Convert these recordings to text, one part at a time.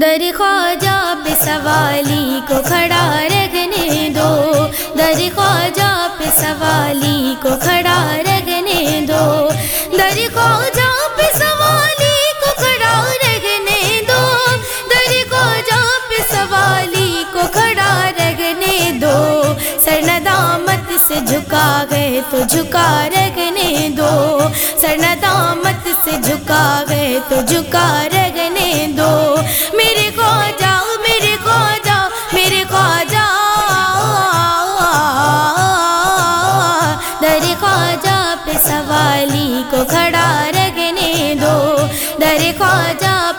در خواجہ پہ سوالی کو کھڑا رکھنے دو۔ در خواجہ پہ سوالی کو کھڑا رکھنے دو۔ در خواجہ پہ سوالی کو کھڑا رکھنے دو۔ در خواجہ پہ سوالی کو کھڑا رکھنے دو۔ سر ندامت سے جھکا گئے تو جھکا رکھنے دو۔ سر ندامت سے جھکا گئے تو جھکا رکھنے دو۔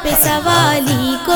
پہ سوالی کو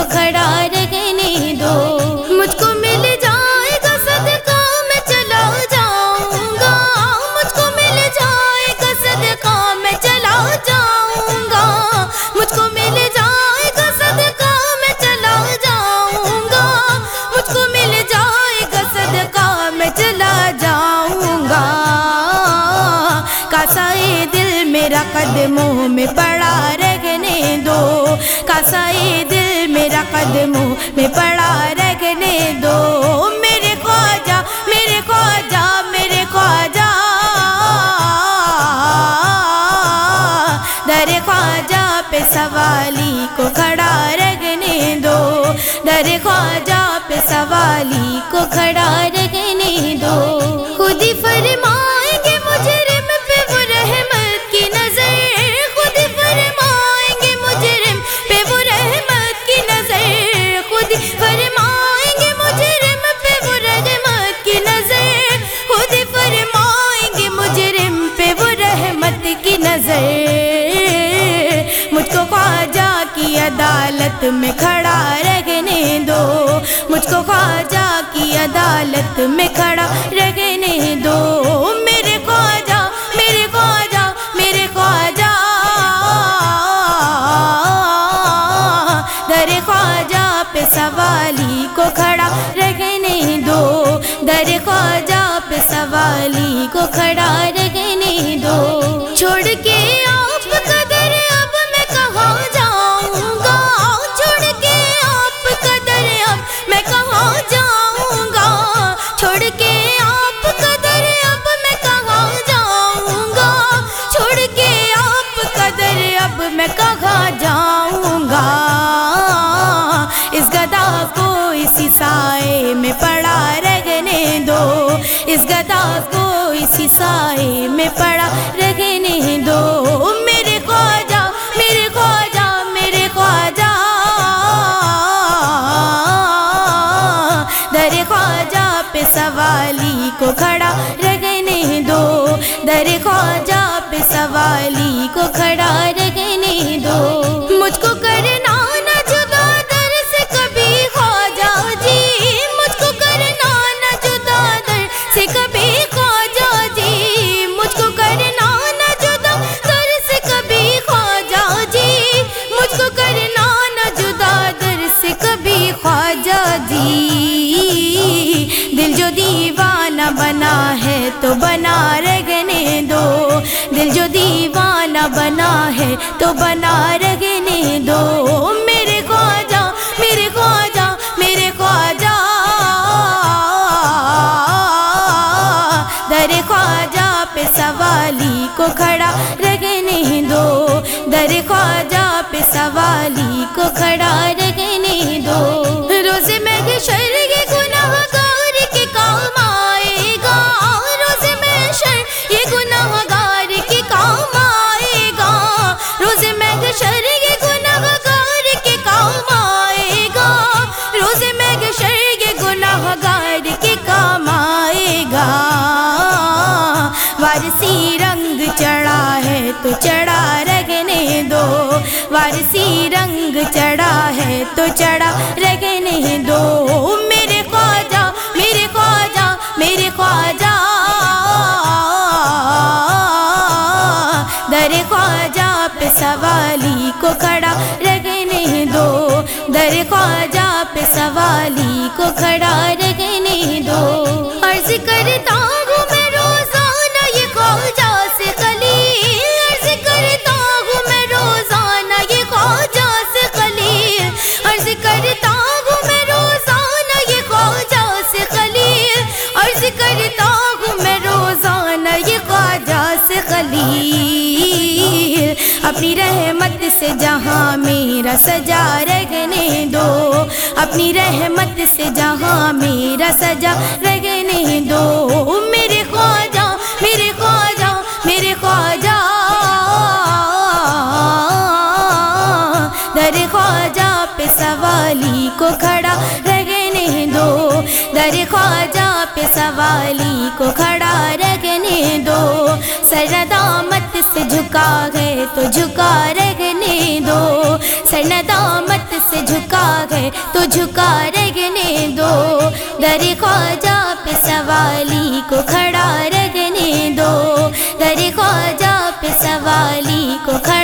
کاسائے دل میرا قدموں میں پڑا رکھنے دو کاسائے دل میرا قدموں میں پڑا رکھنے دو میرے خواجہ میرے خواجہ میرے خواجہ در خواجہ پہ سوالی کو کھڑا رکھنے دو در خواجہ عدالت میں کھڑا رکھنے دو۔ مجھ کو خواجہ کی عدالت میں کھڑا رکھنے دو۔ میرے خواجہ میرے خواجہ میرے خواجہ۔ در خواجہ پہ سوالی کو کھڑا رکھنے دو۔ در خواجہ جاؤں گا اس گدا کو اسی سائے میں پڑا رگنے دو۔ اس گدا کو اسی سائے میں پڑا رکھنے ہے تو بنا رہنے دو میرے خواجہ میرے خواجہ میرے خواجہ۔ در خواجہ پہ سوالی کو کھڑا رہنے دو در خواجہ پہ سوالی کو کھڑا رہنے وارسی رنگ چڑھا ہے تو چڑھا رکھنے دو میرے خواجہ میرے خواجہ میرے خواجہ در خواجہ پہ سوالی کو کھڑا رکھنے دو در خواجہ پہ سوالی کو کھڑا سجا رگنے دو۔ اپنی رحمت سے جہاں میرا سجا رگنے دو۔ میرے خواجہ میرے خواجہ میرے خواجہ۔ در خواجہ پہ سوالی کو کھڑا رگنے دو۔ در خواجہ پہ سوالی کو کھڑا رگنے دو۔ سردامت سے جھکا گئے تو جھکا خواجہ پہ سوالی کو کھڑا رگنے دو۔ در خواجہ پہ سوالی کو کھڑا